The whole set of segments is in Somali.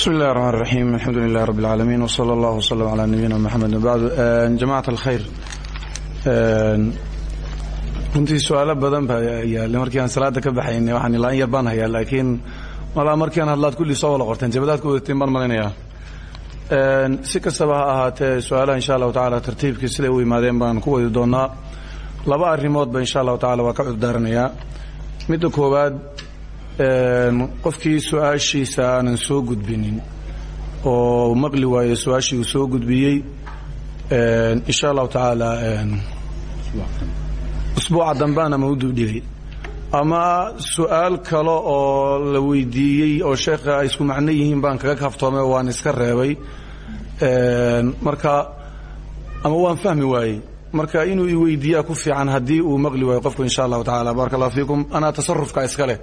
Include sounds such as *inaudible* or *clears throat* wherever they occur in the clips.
bismi illahi raxmaan raxiim alxamdu lilah rabi اlcaalamiin wsala allah wslm calaa nabiyina mxamed bacd jamacat alkhayr runtii su'aalo badan baa yaale markii aan salaada ka baxaynay waxaan ilaa in yar baan hayaa laakiin malaa markii aan hadlaad kulli soo wada qorteen jabadaad ku wadateen baan malaynayaa si kastaba ha ahaatee su'aalaha insha allahu tacala tartiibkii siday u yimaadeen baan ku wadi doonaa laba arrimoodba insha allahu tacala waa ka cudurdaaranayaa. Midda koowaad qofkii su'aashiisa aanan soo gudbinin oo maqli waayo su'aashii uu soo gudbiyey insha allahu tacaala usbuuca dambaan ama u dubdhigay ama su'aal kale oo la weydiiyey oo sheekha ay isku macno yihiin baan kaga kaftoomay oo waan iska reebay marka ama waan fahmi waayey. Marka inuu i weydiiyaa ku fiican haddii uu maqli waayo qofku insha allahu tacala baaraka allah fiikum. Anaa tasarufka iska leh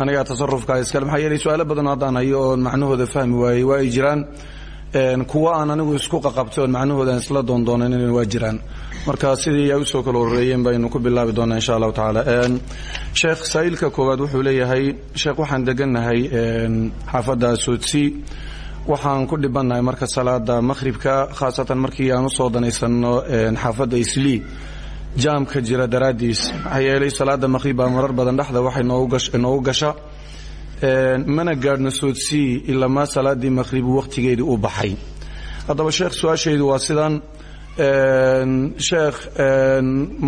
anigaa tasarufka iskale maxaa yeelay su'aalo badanoo haddaan hayo oon macnahooda fahmi waayey waa ay jiraan. Kuwa aan anigu isku qaqabtay oon macnahooda isla doondoonan waa jiraan. Marka sidii ay u soo kala horeeyeen baynu ku bilaabi doonaa insha allahu tacaala. Sheekh saa'ilka koowaad wuxuu leeyahay sheekh waxaan degannahay xaafadda soodsi waxaan ku dhibannahay marka salaada makhribka khaasatan markii aan u soo danaysanno xaafadda islii jaamka jira daraaddiis maxaa yeelay salaada maqhrib marar badan dhexda waxay noogu gasha. Mana gaadhno soodsii ilamaa salaaddii maqhribu wakhtigeedii u baxay. Haddaba sheekh su'aashaydu waa sidan sheekh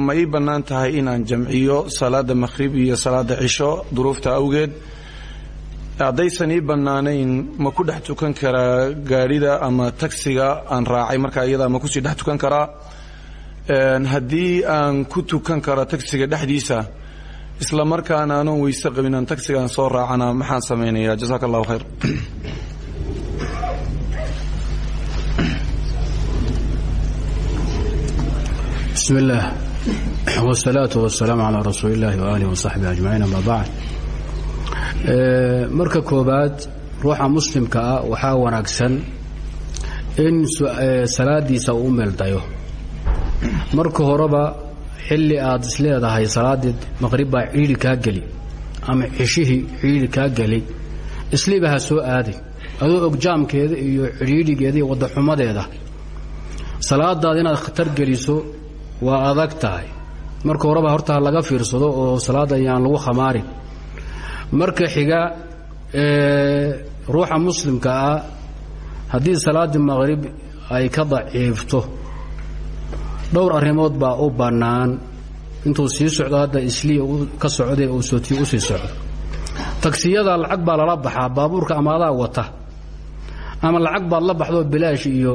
ma ii bannaan tahay inaan jamciyo salaada maqhrib iyo salaada cisho duruufta awgeed. Haddaysan ii bannaanayn ma ku dhex tukan karaa gaadhida ama tagsiga aan raacay markaa iyada ma ku sii dhex tukan karaa haddii aan ku tukan karo tagsiga dhexdiisa isla markaana anoon weyse qabin aan tagsigaan soo raacana maxaan samaynayaa jasaaka allahu khayr. Bismi illaah wsalaatu wasalaamu calaa rasuuli illahi waaalihi wasaxbihi ajmaciin ama bacd. Marka koobaad ruuxa muslimka ah wanaagsan in salaadiisa uu u meeldayo marka horeba xilli aad isleedahay salaaddii maqrib baa ciidhi kaa geli ama cishihii ciidhi kaa geli. Isliiba ha soo aadi adoo og jaamkeeda iyo cidhiidhigeeda iyo waddaxumadeeda. Salaadaada inaad khatar geliso waa adag tahay. Marka horeba horta laga fiirsado oo salaadda yaan lagu khamaarin marka xiga ruuxa muslimka ah haddii salaaddii maqrib ay ka daciifto dhowr arrimood baa u bannaan. Intuu sii socdo hadda isliya ka socday uu sootiyo u sii socdo. Tagsiyada lacag baa lala baxaa baabuurka ama adaa wata. Ama lacag baad la baxdoo bilaash iyo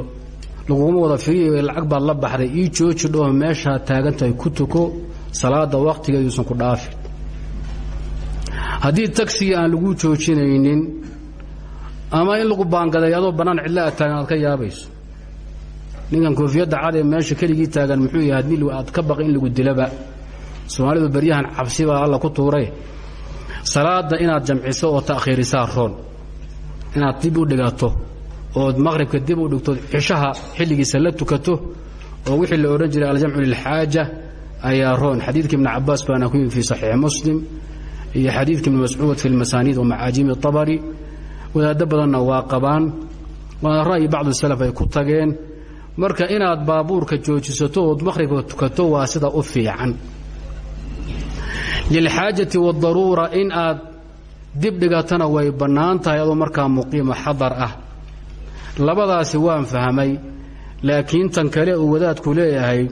laguguma wada firiyo lacag baad la baxday ii jooji dhoo meeshaa taagantahay ku tuko salaada wakhtigeeduusan ku dhaafin haddii tagsiga aan lagu joojinaynin ama in lagu baangaday adoo bannaan cidla a taagan aad ka yaabayso ninkan koofiyadda cad ee meesha keligii taagan muxuu yahay haddii aad ka baqi in lagu dilaba. Soomaalidu baryahan cabsi baa alla ku tuuray. Salaada inaad jamciso oo ta'khiirisaa roon. Inaad dib u dhigato ood maqhribka dib u dhigto cishaha xilligiisa la tukato oo wixii la odhan jiray aljamcu lilxaaja ayaa roon. Xadiidka ibni cabaas baana ku yimi fii muslim iyo xadiidka ibni mascuud fi lmasaaniid wa macaajimi abari wadaaddo badanna waa qabaan waana ra'yi bacdu salaf ay ku tageen marka inaad baabuurka joojisato ood maqhribka tukato waa sida u fiican. Lilxaajati waadaruura in aad dib dhigatana way bannaan tahay adoo markaa muqiimo xadar ah. Labadaasi waan fahmay laakiin tan kale uu wadaadku leeyahay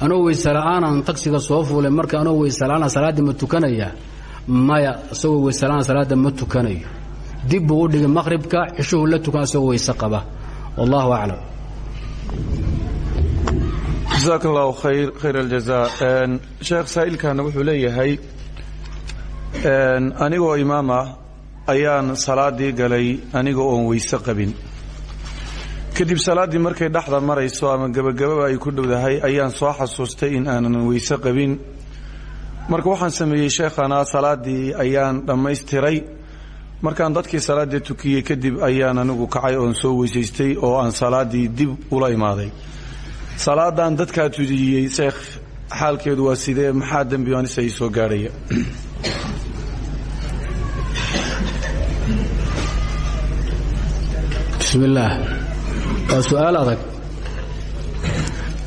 anoo weysela'aanan tagsiga soo fuulay marka anoo weysela'aana salaaddii ma tukanaya maya isagoo weysela'aan salaadda ma tukanayo. Dib u dhigay maqhribka cishuhu la tukan isagoo weyse qaba wallahu aclam jasaaka allahu khayr aljaza sheekh saa'ilkana wuxuu leeyahay anigoo imaam ah ayaan salaaddii galay aniga oon weyse qabin. Kadib salaaddii markay dhexda marayso ama gebagababa ay ku dhowdahay ayaan soo xasuustay in aanan weyse qabin. Marka waxaan sameeyey sheekhana salaaddii ayaan dhammaystiray markaan dadkii salaaddii tukiyey kadib ayaan anigu kacay oon soo weysaystay oo aan salaaddii dib ula imaaday. Salaadan dadkaa tujiyey sheekh xaalkeedu waa sidee? Maxaa dembi soo gaadhaya bismi illaah waa su'aal adag.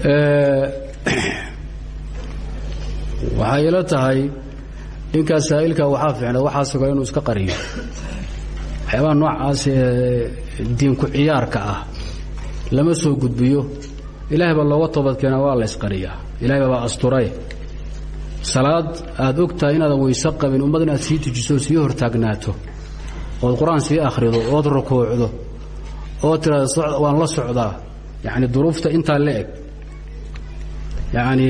*clears throat* Waxay ila tahay ninkaas saa'ilka waxaa fiicna waxaa suga inuu iska qariyo waxyaabaha noocaas ee diinku ciyaarka ah lama soo gudbiyo. Ilaahay baa looga toobadkeena waa la isqariyaa. Ilahay baa asturay. Salaad aad og tahay inaadan qabin ummad sii tujiso sii hortaagnaato ood qur'aan sii akhrido ood rukuucdo oo tiraada waan la socdaa. Yacni duruufta intaa la eg. Yacni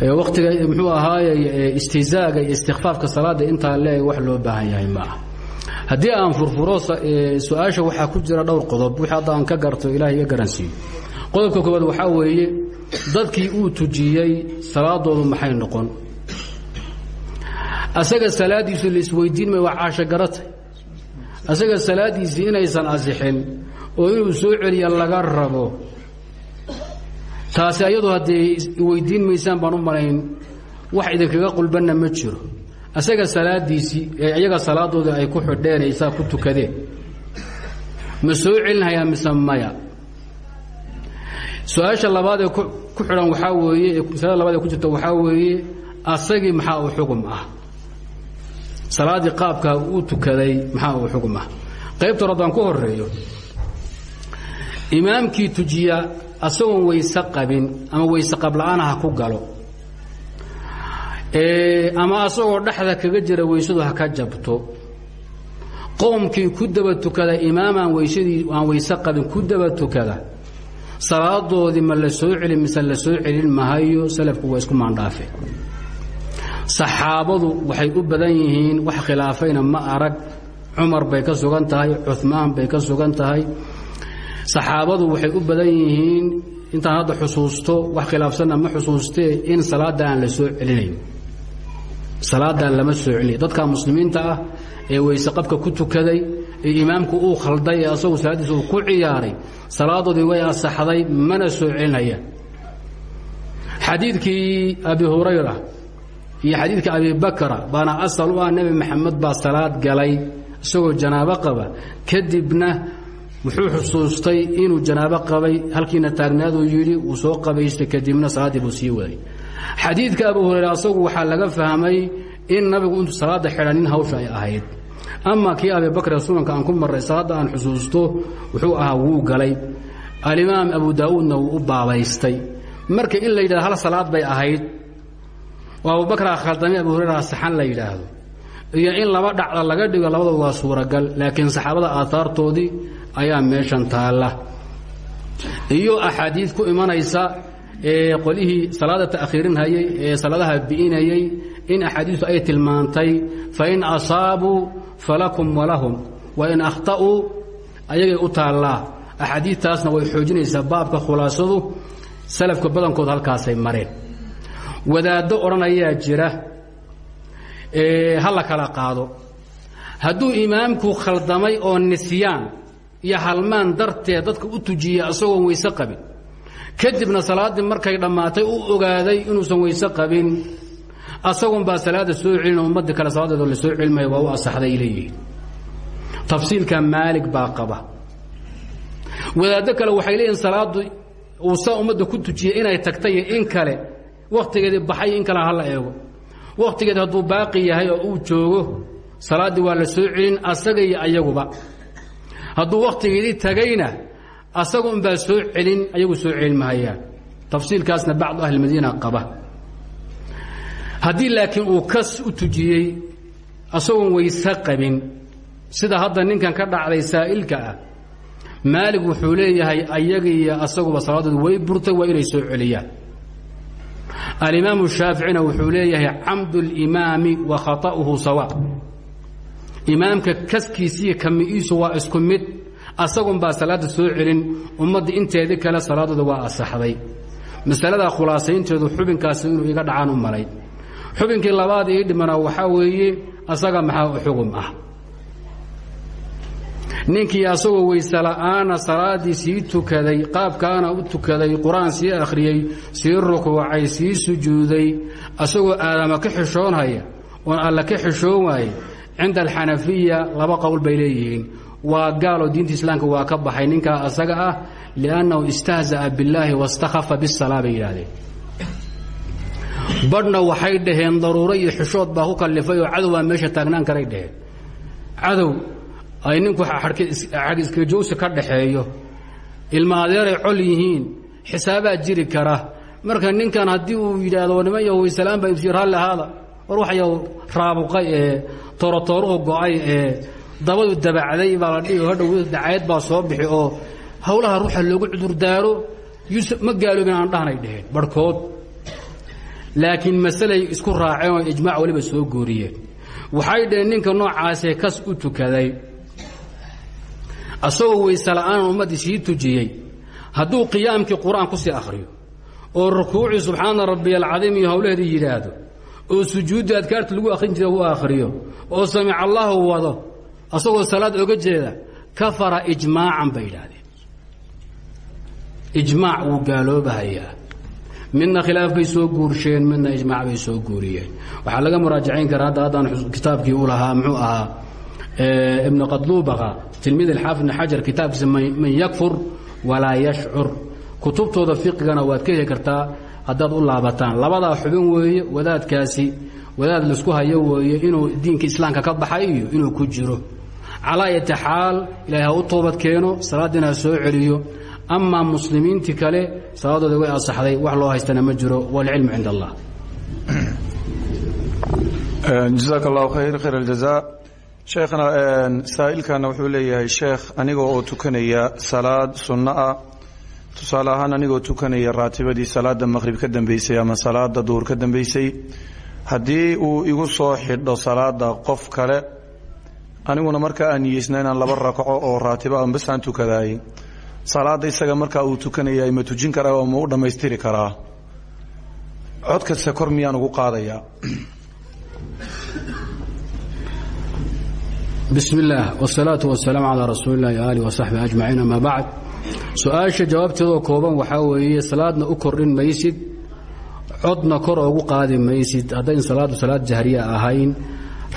waktiga muxuu ahaaye istihzaaga iyo istikfaafka salaada intaa eg wax loo baahan yahay ma ah aan furfuro su'aasha waxaa ku jira dhowr qodob. Wixii aan ka garto ilahay iga qodobka koobaad waxaa weeye dadkii uu tujiyey salaadoodu maxay noqon? Asaga salaadiisu laisweydiin may waa caasho garatay asaga salaadiisii inaysan asixin oo inuu soo celiya laga rabo taasi ayadu haddee weydiin maysaan baan u malayn wax idinkaga qulbanna ma jiro. Asaga salaadiisii ee iyaga salaadooda ay ku xidheen aysaa ku tukadeen. Ma soo celinhayaa mise maya? Su'aasha labaad ee ku xidhan waxaa weeye masalada labaad ee ku jirta waxaa weeye asagii maxaa u xugum ah? Salaaddii qaabkaa uu tukaday maxaa uu xugum ah? Qaybta hore haddaan ku horeeyo imaamkii tujiya asagoon weyse qabin ama weyse qabla'aan ha ku galo ama asagoo dhexda kaga jira weysadu ha ka jabto qoomkii ku daba tukada imaamaan weysadii aan weyse qabin ku daba tukada salaadoodii ma la soo celin mise la soo celin mahayo salafku waa isku maandhaafe saxaabadu waxay u badan yihiin wax khilaafayna ma arag cumar bay ka sugan tahay cumaan bay ka sugan tahay saxaabadu waxay u badan yihiin intaan hadda xusuusto wax khilaafsanna ma xusuustee in salaadda aan la soo celinayn salaadan lama soo celinayo. Dadka muslimiinta ah ee weyse qabka ku tukaday ee imaamku uu khalday ee asagu ku ciyaaray salaadoodii way asaxday mana soo celinayaan xadiidkii abi hurayra iyo xadiidkii abi bakra baana asal u ah nebi baa salaad galay isagoo janaabo qaba. Kadibna wuxuu xusuustay inuu janaabo qabay halkiina taagnaaduu yidhi wuu soo qabaystay kadibna salaaddii buu sii waday. Xadiidka abu hurayre asagu waxaa laga fahmay in nabigu intu salaadda xidhanin hawsha ay ahayd. Ama kii abibakr sunanka aan ku marray salaadda aan xusuusto wuxuu ahaa wuu galay. Alimaam abu daa'uudna wuu u baabaystay. Marka in la yidhahdo hal salaad bay ahayd oo abubakraa khaldamay abu hurayra saxan la yidhaahdo. Iyo in laba dhacda laga dhigo labadooda waa suuragal laakiin saxaabada aaaartoodii ayaa meeshan taalla. Iyo axaadiid ku imanaysa ee qolihii salaada ta'khiirinhayey ee salaadaha bi'inayey in axaadiistu ay tilmaantay fain asaabuu falakum walahum wain akhta'uu ayagay u taallaa. Axaadiidtaasna way xoojinaysaa baabka khulaasadu salafka badankood halkaasay mareen. Wadaaddo odhanayaa jira ha la kala qaado. Hadduu imaamku khaldamay oo nisyaan iyo halmaan darteed dadka u tujiyey asagoon weyse qabin. Kadibna salaaddii markay dhammaatay u ogaaday inuusan weyse qabin. Asagoon baa salaada soo celin ummadii kale la soo celimaya waa u asaxday leeyihiin tafsiilka maalig baa qaba. Wadaaddo kale waxay leeyihiin salaaddu uu saa ummadda ku tujiyey inay tagtay in kale wakhtigeedii baxay in kale hala eego. Wakhtigeed hadduu baaqi yahay oo uu joogo salaaddii waa la soo celin asaga iyo ayaguba hadduu wakhtigeedii tagayna asaga unbaa soo celin ayagu soo celin tafsiilkaasna bacdu ahlilmadiina qaba. Haddii laakiin uu kas u tujiyey asagoon weyse qabin. Sida hadda ninkan ka dhacday saa'ilka ah maalig wuxuu leeyahay ayaga iyo asaguba salaadoodu way burtay waa inay soo celiyaan. Alimaamu shaaficina wuxuu leeyahay camdu اlimaami wa khaطa'uhu sawa imaamka kaskiisiiyo kami'iisu waa isku mid asagun baa salaadda soo celin ummadda inteedii kale salaadooda waa asaxday. Masaladaa khulaasaynteedu xubinkaasi inuu iga dhacaan u malay xubinkii labaad ii dhimana waxaa weeye asaga maxaa u xugum ah? Ninkii asagoo weyse la'aana salaaddii sii tukaday qaabkaana u tukaday qur'aan sii akhriyey sii rukuucay sii sujuuday asagoo aadama ka xishoonhaya oon alla ka xishoon waaye cinda alxanafiya laba qowl bay leeyihiin waa gaaloo diinta islaamka waa ka baxay ninkaa asaga ah liannahu istahza'a billaahi wastakhafa bisalaa bay yidhaahdeen badhna waxay dhaheen daruuro iyo xishood baa ku kallifay oo cadow baa meesha taagnaan karay dhaheen cadow ay ninku xag iskajowsi ka dhaxeeyo ilma adeeray col yihiin xisaabaad jiri kara marka ninkan haddii uu yidhaahdo niman yahuwaysalaan baa ibsi raalli ahaada war wax yaw raabuqay ee toorotooruhu go'ay ee dabadu dabacday baa la dhihi hadhow dacayd baa soo bixi oo howlaha ruuxa loogu cudurdaaro ma gaaloobin aan dhahnay dheheen barhkood. Laakiin masalay isku raaceen oo ijmaac waliba soo gooriyeen waxay dhaheen ninka noocaasee kas u tukaday. Asagoo weyse la'aanan ummaddii sii tujiyey. Hadduu qiyaamkii qur'aan ku sii akhriyo oo rukuucii subxaana rabbiy alcadiim iyo howlaheedii yidhaahdo oo sujuuddii adkaarta lagu akhrin jira u akhriyo oo samic allahu wado asagoo salaad oga jeeda kafara ijmaacan bay yidhaahdeen. Ijmaac wuu gaaloobahayaa. Midna khilaaf bay soo guursheen midna ijmaac bay soo guuriyeen. Waxaa laga muraajacayn karaa hadda haddaan kitaabkii lahaa muxuu ahaa ibnu qadlubaqa tilmiid alxaafid ibn xajar kitaabkiisa man yakfur walaa yashcur. Kutubtooda fiqigana waad ka heli kartaa haddaad u laabataan. Labadaa xubin weeye wadaadkaasi wadaad la isku hayo weeye inuu diinka islaamka ka baxay iyo inuu ku jiro. Calaa yati xaal ilaahay ha u toobad keeno salaaddiina ha soo celiyo. Amaa muslimiintii kale salaadooda way asaxday wax loo haystana ma jiro. Waalcilmu cind allah jazaak allahu khayr khayr aljaza sheekhna saa'ilkana wuxuu leeyahay sheekh aniga oo tukanaya salaad sunno ah tusaale ahaan anigoo tukanaya raatibadii salaada maqhrib ka dambeysay ama salaada duhur ka dambeysay haddii uu igu soo xidho salaada qof kale aniguna marka aan niyeysna inaan laba rakaco oo raatibo aan bas aan tukadaayay salaada isaga markaa uu tukanaya ma tujin karaa oo ma u dhammaystiri karaa? Codkasta kor miyaan ugu qaadayaa bismi illaah wsalaatu wasalaamu calaa rasuuli illahi waalih wasaxbi ajmaciin ama bacd su'aasha jawaabteedoo kooban waxaa weeye salaadna u kordhin maysid codna kor oogu qaadi maysid. Haddayn salaaddu salaad jahriya ahayn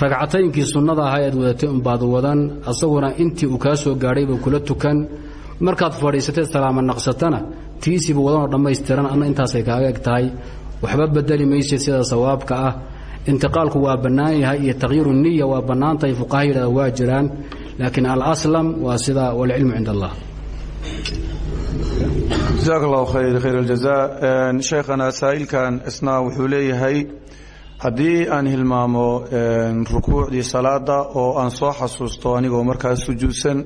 ragcataynkii sunnada ahaa ead wadatay unbaad wadan asaguna intii uu kaa soo gaadhaybuu kula tukan. Markaad fadhiisatay salaama naqsatana tiisiibu wadanoo dhammaystiran adna intaasay kaaga eg tahay waxba bedeli maysid sida sawaabka ah. Intiqaalku waa bannaan yahay iyo takhyiiru niya waa bannaan tahay fuqaha yidhahda waa jiraan laakiin alaslam waa sida walcilmu cind allah jazaak allahu khayr khayr aljaza sheekhana saa'ilkan isna wuxuu leeyahay haddii aan hilmaamo rukuucdii salaada oo aan soo xasuusto anigoo markaas sujuudsan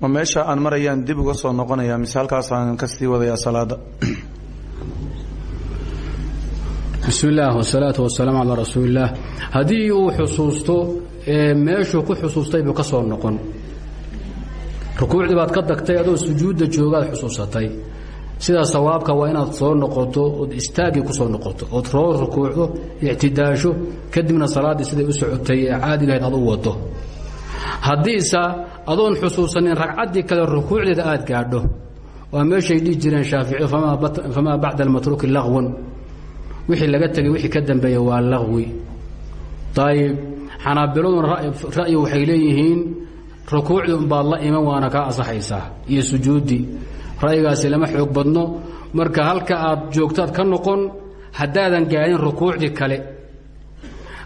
ma meesha aan marayaan dib uga soo noqonaya mise halkaasaan ka sii wadayaa salaada? Bismi illaah wasalaatu wasalaamu calaa rasuuli illaah haddii uu xusuusto meeshuu ku xusuustay buu ka soo noqon rukuucdii baad ka tagtay adoo sujuudda joogaad xusuusatay. Sidaa sawaabka waa inaad soo noqoto ood istaaggii ku soo noqoto ood roo rukuucdo ictidaasho kadibna salaaddii siday u socotay ee caadigahayd aad u wado. Haddiise adoon xusuusanin ragcaddii kale rukuucdeeda aad gaadho waa meeshay dhihi jireen shaaficiyu famaa bacda almatruuki laqwun wixii laga tegay wixii ka dambeeya waa laqwi ayib xanaabiladuna ra'yi waxay leeyihiin rukuucdii unbaad la iman waana kaa asaxaysaa iyo sujuuddii ra'yigaasi lama xoog badno. Marka halka aad joogtaad ka noqon haddaadan gaadhin rukuucdii kale.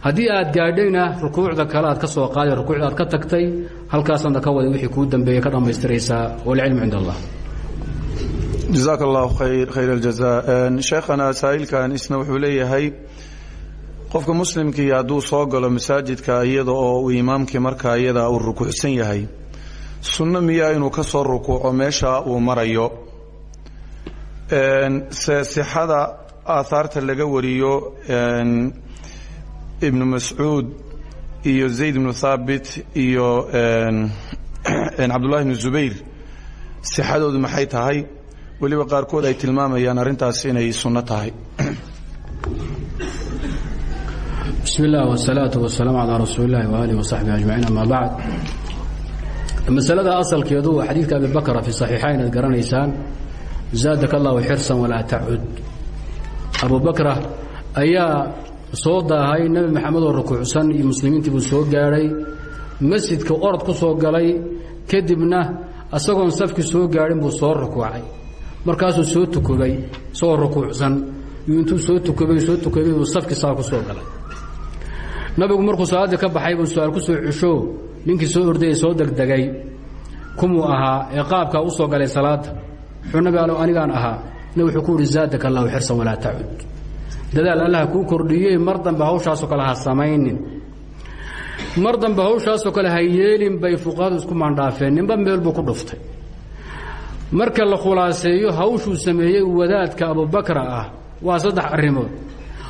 Haddii aad gaadhayna rukuucda kale aad ka soo qaaday rukuucda aad ka tagtay halkaasaadna ka waday wixii kuu dambeeya ka dhammaystiraysaa walcilmu cind allah. Jazaak allahu khayr khayr aljaza sheekhana saa'ilkan isna wuxuu leeyahay qofka muslimkii hadduu soo galo masaajidka iyada oo uu imaamkii markaa iyada uu rukuucsan yahay sunno miyaa inuu ka soo rukuuco meesha uu marayo. Se sixada aahaarta laga wariyo ibnu mascuud iyo zayd ibnu thaabit iyo *clears throat* cabdullahi ibnu zubayr sixadoodu maxay tahay? Weliba qaarkood ay tilmaamayaan arrintaas inay sunno tahay *clears throat* bismi illah wsalaatu wasalaamu calaa rasuuli illahi waaalih wasaxbi ajmaciin ama bacd masalada asalkeedu waa xadiidka abi bakra fi saxiixayn aad garanaysaan. Zaadaka allahu xirsan walaa tacud abu bakra ayaa soo daahay nebi maxamed oo rukuucsan iyo muslimiintii buu soo gaadhay masjidka orod ku soo galay kadibna isagoon safki soo gaadhin buu soo rukuucay. Markaasuu soo tukubay isagoo rukuucsan. Yuu intuu soo tukubay soo tukubay buu safki saa ku soo galay nabigu markuu salaaddii ka baxay buu su'aal ku soo cesho ninkii soo ordayay soo degdegay. Kumuu ahaa ee qaabkaa u soo galay salaadda wuxuu nabi anigaan ahaa. Nabig wuxuu ku uhi zaadaka allahu xirsan walaa tacud. Dadaal allaha kuu kordhiyey mar dambe hawshaasoo kale ha samaynin. Mar dambe hawshaasoo kale ha yeelin bay fuqahadu isku maandhaafeen. Ninba meel buu ku dhuftay. Marka la khulaaseeyo hawshuu sameeyey wadaadka abubakra ah waa saddex arrimood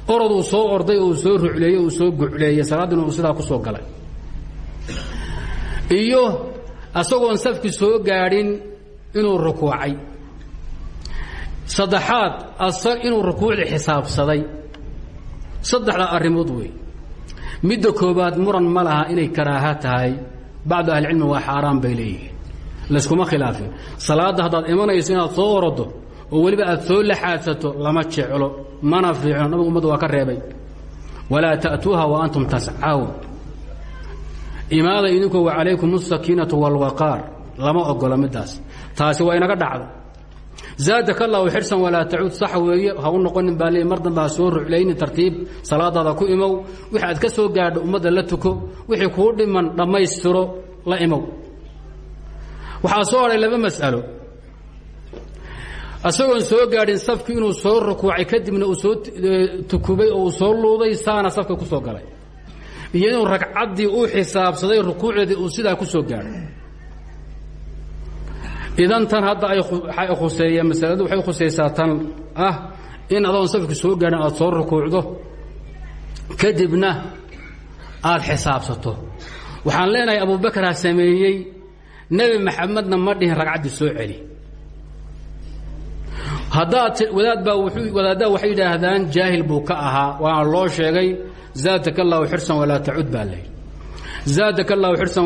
oroduu soo orday uu soo rucleeyey uu soo gucleeyey salaaddina uu sidaa ku soo galay. Iyo asagoon safki soo gaadhin inuu rukuucay. Saddexaad inuu rukuucdii xisaabsaday. Saddexda arrimood wey midda koobaad muran ma laha inay karaaha tahay. Bacdu ahlicilmi waa xaaraan bay leeyihiin. Layskuma khilaafin. Salaadda haddaad imanayso inaad soo orodo oo weliba aad soo laxaadsato lama jeclo mana fiicno. Nabigu ummadda waa ka reebay. Walaa ta'tuuha wa antum tascawn imaada idinkoo wa calaykum asakiinatu wاlwaqaar lama ogola midaas. Taasi waa inaga dhacda zaadaka allahu xirsan walaa tacuud sax weeye ha u noqonin baa leey mar dambe ha soo ruclayni tartiib. Salaadaada ku imow. Wixii aad ka soo gaadho ummadda la tuko wixii kuu dhiman dhammaystiro la imow. Waxaa soo hadhay laba mas'alo isagoon soo gaadhin safki inuu soo rukuucay kadibna uu soo tukubay oo uu soo luuday saana safka ku soo galay. Iyo inuu ragcaddii u xisaabsaday rukuucdeedii uu sidaa ku soo gaadho idan tan hadda ay khuseeyeen masaladu waxay khusaysaa tan ah in adoon safki soo gaadhin aada soo rukuucdo kadibna aada xisaabsato. Waxaan leenahay abubakraa sameeyey nebi maxamedna ma dhihin ragcaddii soo celi haddaad wadaad baa wadaaddaa waxay yidhaahdaan jaahil buu ka ahaa. Waana loo sheegay zaadaka allahu xirsan walaa tacud baa layidhi zaadaka allahu xirsan